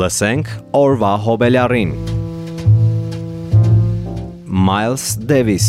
Լսենք օրվա հոբելյարին։ Miles Davis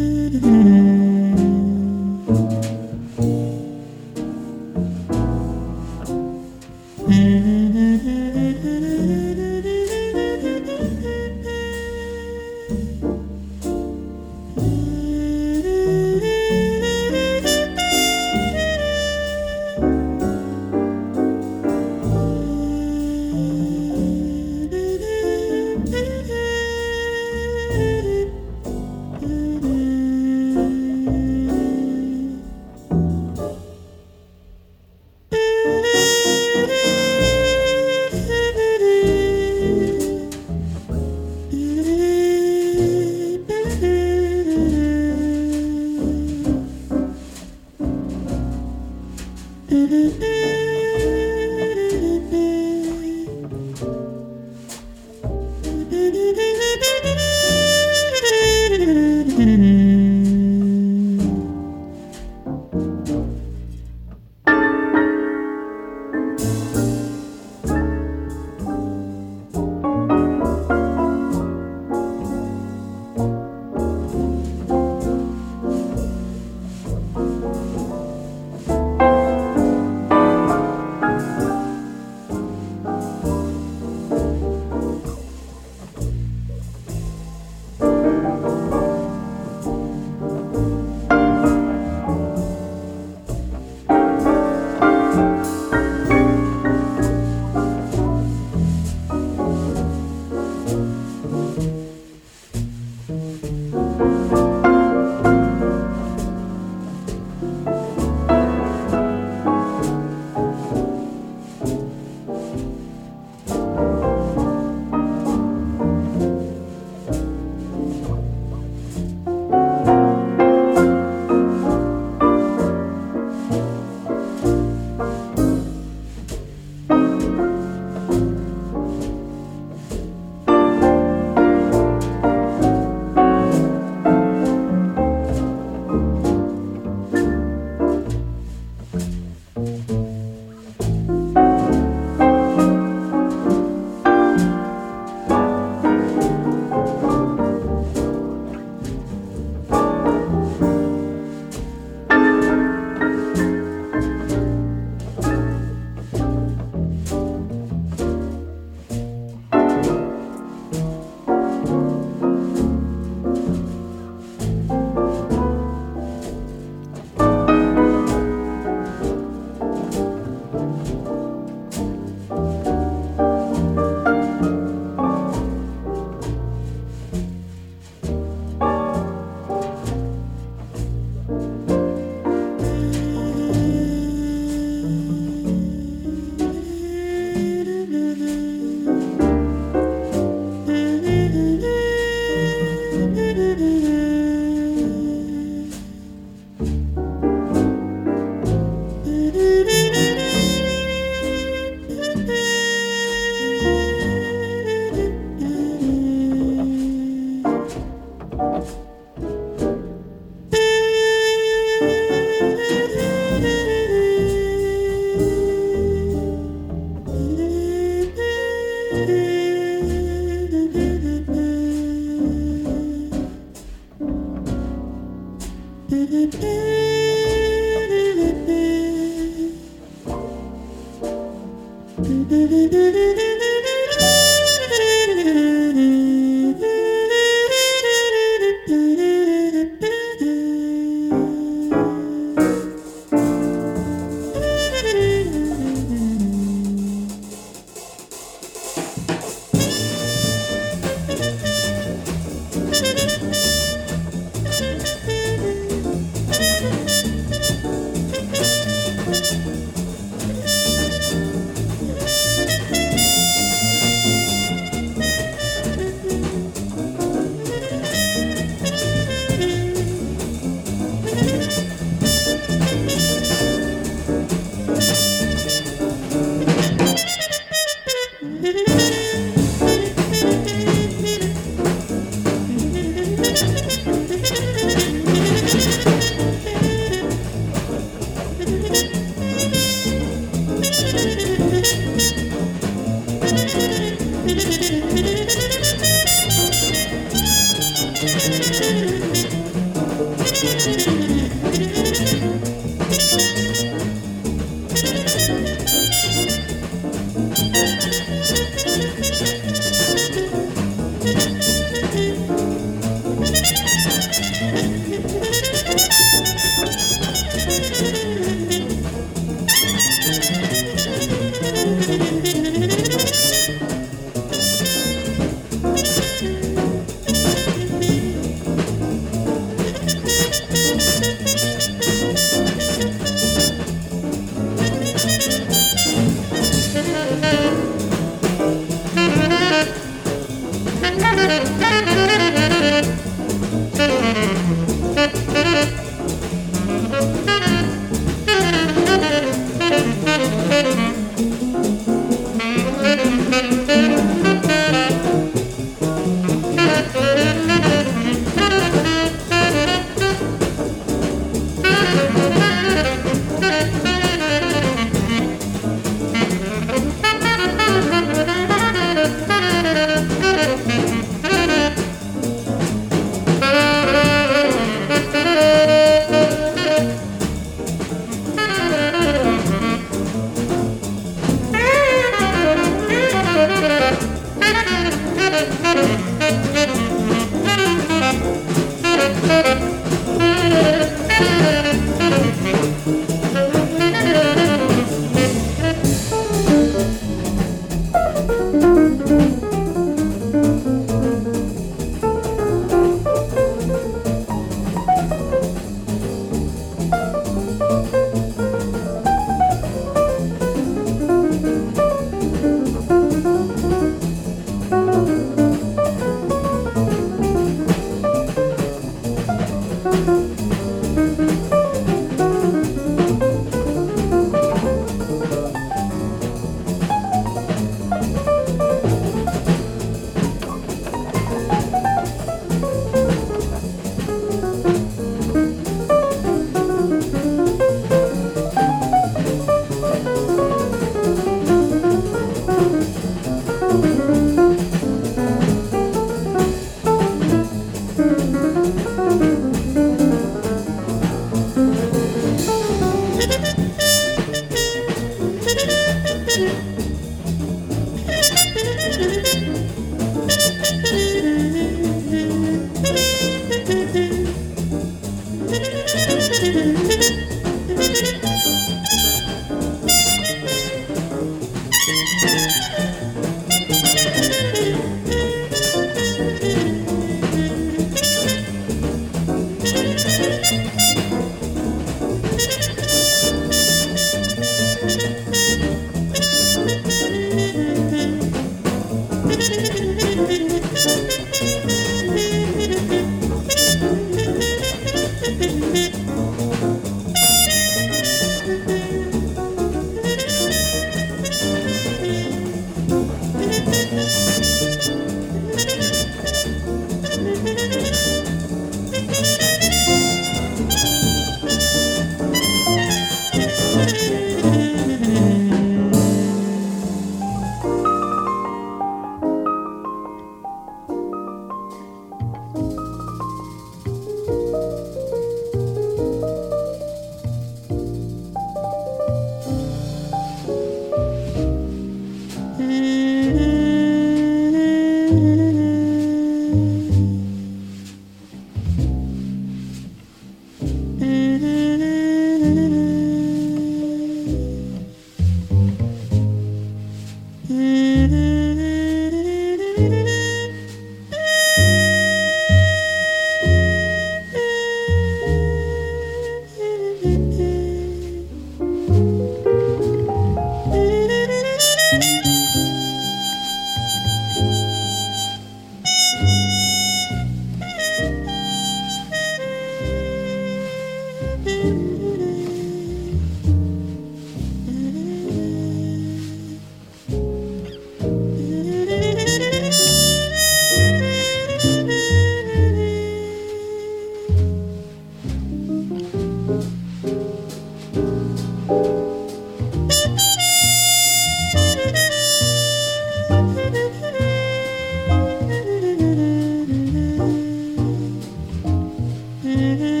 Mm-hmm.